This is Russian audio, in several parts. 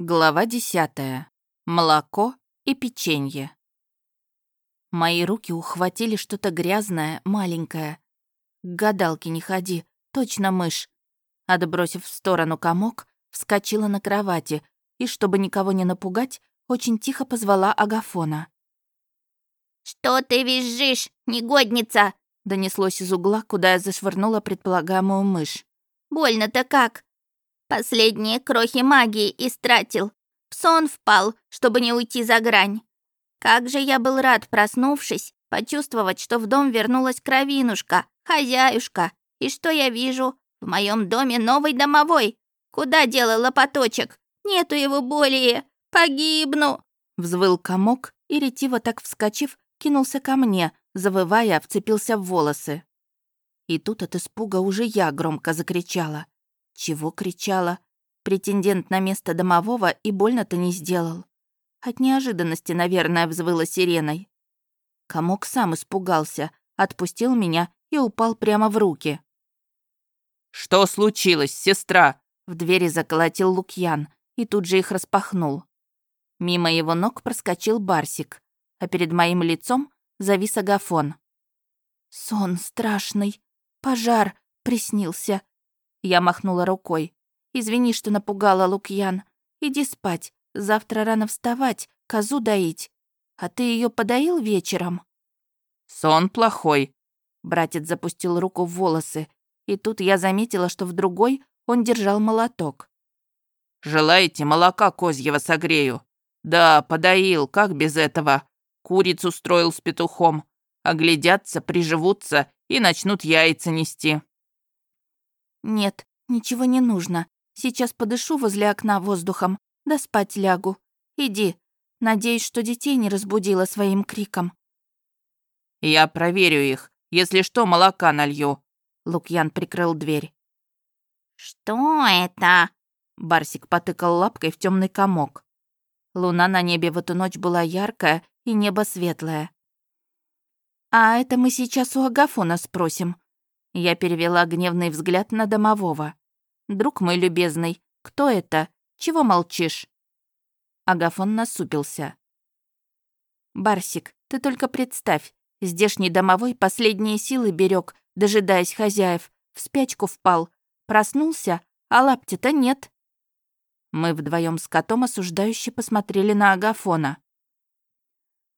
Глава десятая. Молоко и печенье. Мои руки ухватили что-то грязное, маленькое. К гадалке не ходи, точно мышь. Отбросив в сторону комок, вскочила на кровати и, чтобы никого не напугать, очень тихо позвала Агафона. «Что ты визжишь, негодница?» донеслось из угла, куда я зашвырнула предполагаемую мышь. «Больно-то как?» Последние крохи магии истратил. В сон впал, чтобы не уйти за грань. Как же я был рад, проснувшись, почувствовать, что в дом вернулась кровинушка, хозяюшка. И что я вижу? В моем доме новый домовой. Куда делал лопаточек? Нету его более. Погибну. Взвыл комок и, ретиво так вскочив, кинулся ко мне, завывая, вцепился в волосы. И тут от испуга уже я громко закричала. Чего кричала? Претендент на место домового и больно-то не сделал. От неожиданности, наверное, взвыла сиреной. Комок сам испугался, отпустил меня и упал прямо в руки. «Что случилось, сестра?» В двери заколотил Лукьян и тут же их распахнул. Мимо его ног проскочил Барсик, а перед моим лицом завис агафон. «Сон страшный, пожар приснился», я махнула рукой. «Извини, что напугала, Лукьян. Иди спать. Завтра рано вставать, козу доить. А ты ее подоил вечером?» «Сон плохой». Братец запустил руку в волосы, и тут я заметила, что в другой он держал молоток. «Желаете, молока козьего согрею?» «Да, подоил, как без этого? Курицу строил с петухом. Оглядятся, приживутся и начнут яйца нести». «Нет, ничего не нужно. Сейчас подышу возле окна воздухом, да спать лягу. Иди. Надеюсь, что детей не разбудила своим криком». «Я проверю их. Если что, молока налью». Лукьян прикрыл дверь. «Что это?» Барсик потыкал лапкой в темный комок. Луна на небе в эту ночь была яркая и небо светлое. «А это мы сейчас у Агафона спросим», я перевела гневный взгляд на домового. «Друг мой любезный, кто это? Чего молчишь?» Агафон насупился. «Барсик, ты только представь, здешний домовой последние силы берег, дожидаясь хозяев, в спячку впал, проснулся, а лапти-то нет». Мы вдвоем с котом осуждающе посмотрели на Агафона.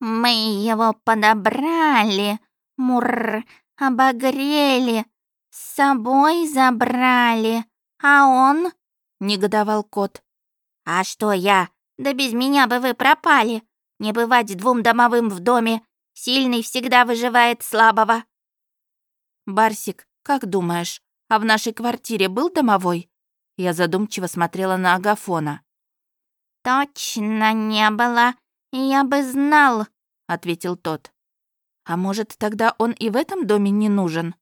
«Мы его подобрали, мур, обогрели, с собой забрали, а он...» — негодовал кот. «А что я? Да без меня бы вы пропали. Не бывать двум домовым в доме. Сильный всегда выживает слабого». «Барсик, как думаешь, а в нашей квартире был домовой?» Я задумчиво смотрела на Агафона. «Точно не было. Я бы знал», — ответил тот. А может, тогда он и в этом доме не нужен?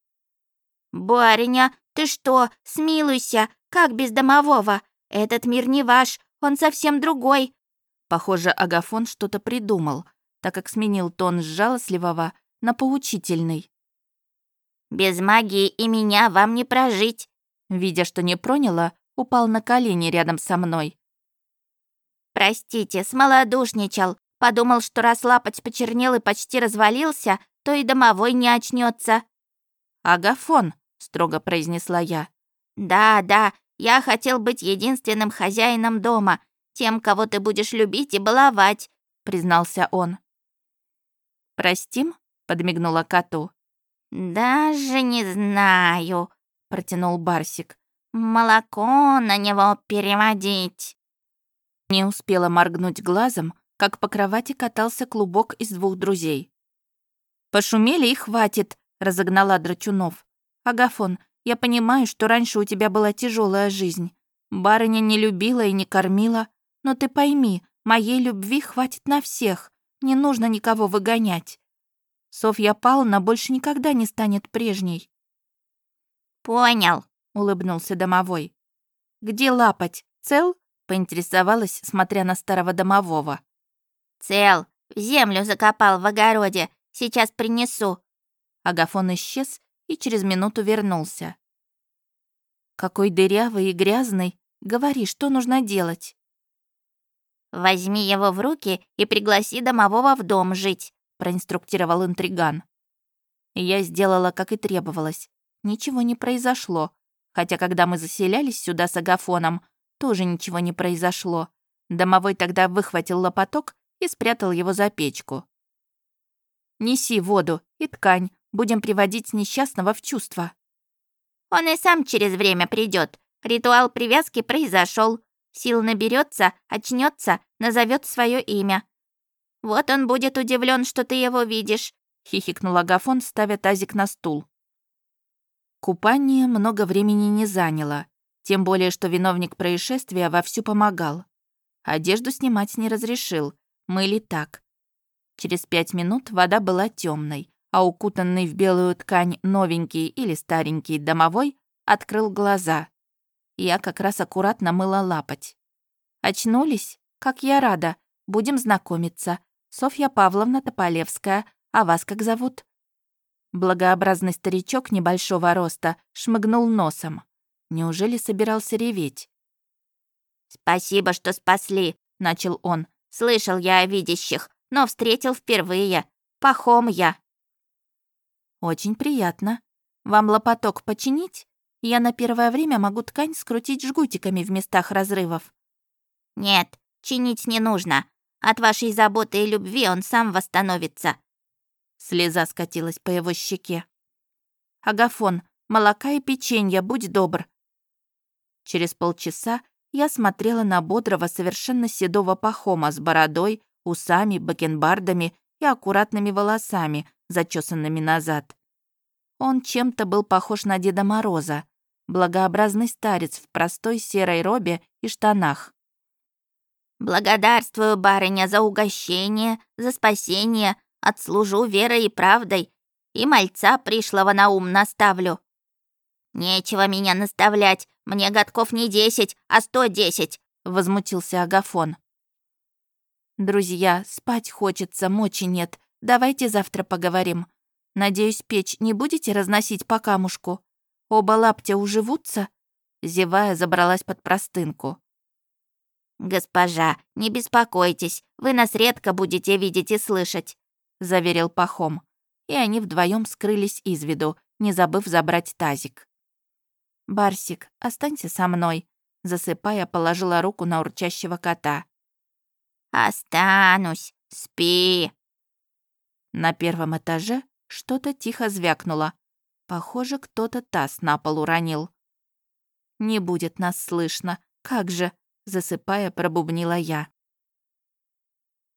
«Барыня, ты что, смилуйся, как без домового? Этот мир не ваш, он совсем другой». Похоже, Агафон что-то придумал, так как сменил тон с жалостливого на поучительный. «Без магии и меня вам не прожить». Видя, что не проняла, упал на колени рядом со мной. «Простите, смолодушничал. Подумал, что раз лапоть почернел и почти развалился, то и домовой не очнется. «Агафон», — строго произнесла я. «Да, да, я хотел быть единственным хозяином дома, тем, кого ты будешь любить и баловать», — признался он. «Простим?» — подмигнула коту. «Даже не знаю», — протянул Барсик. «Молоко на него переводить». Не успела моргнуть глазом, как по кровати катался клубок из двух друзей. «Пошумели и хватит», — разогнала Драчунов. «Агафон, я понимаю, что раньше у тебя была тяжелая жизнь. Барыня не любила и не кормила, но ты пойми, моей любви хватит на всех, не нужно никого выгонять. Софья Павловна больше никогда не станет прежней». «Понял», — улыбнулся домовой. «Где лапать? Цел?» — поинтересовалась, смотря на старого домового. «Цел, в землю закопал в огороде, сейчас принесу». Агафон исчез и через минуту вернулся. «Какой дырявый и грязный. Говори, что нужно делать?» Возьми его в руки и пригласи домового в дом жить», — проинструктировал интриган. Я сделала, как и требовалось. Ничего не произошло. Хотя, когда мы заселялись сюда с агафоном, тоже ничего не произошло. Домовой тогда выхватил лопаток и спрятал его за печку. «Неси воду и ткань, будем приводить несчастного в чувство». «Он и сам через время придет. Ритуал привязки произошел. Сил наберется, очнется, назовет свое имя. Вот он будет удивлен, что ты его видишь», — хихикнул Агафон, ставя тазик на стул. Купание много времени не заняло, тем более, что виновник происшествия вовсю помогал. Одежду снимать не разрешил, мыли так. Через пять минут вода была темной, а укутанный в белую ткань новенький или старенький домовой открыл глаза. Я как раз аккуратно мыла лапоть. «Очнулись? Как я рада. Будем знакомиться. Софья Павловна Тополевская. А вас как зовут?» Благообразный старичок небольшого роста шмыгнул носом. Неужели собирался реветь? «Спасибо, что спасли», — начал он. «Слышал я о видящих, но встретил впервые. Пахом я». «Очень приятно. Вам лопаток починить?» Я на первое время могу ткань скрутить жгутиками в местах разрывов. Нет, чинить не нужно. От вашей заботы и любви он сам восстановится. Слеза скатилась по его щеке. Агафон, молока и печенья, будь добр. Через полчаса я смотрела на бодрого, совершенно седого пахома с бородой, усами, бакенбардами и аккуратными волосами, зачесанными назад. Он чем-то был похож на Деда Мороза, благообразный старец в простой серой робе и штанах. «Благодарствую, барыня, за угощение, за спасение, отслужу верой и правдой, и мальца пришлого на ум наставлю. Нечего меня наставлять, мне годков не десять, а сто десять», — возмутился Агафон. «Друзья, спать хочется, мочи нет, давайте завтра поговорим. Надеюсь, печь не будете разносить по камушку? Оба лаптя уживутся?» Зевая, забралась под простынку. «Госпожа, не беспокойтесь, вы нас редко будете видеть и слышать», — заверил Пахом. И они вдвоем скрылись из виду, не забыв забрать тазик. «Барсик, останься со мной», — засыпая, положила руку на урчащего кота. «Останусь, спи». На первом этаже что-то тихо звякнуло. Похоже, кто-то таз на пол уронил. «Не будет нас слышно. Как же?» Засыпая, пробубнила я.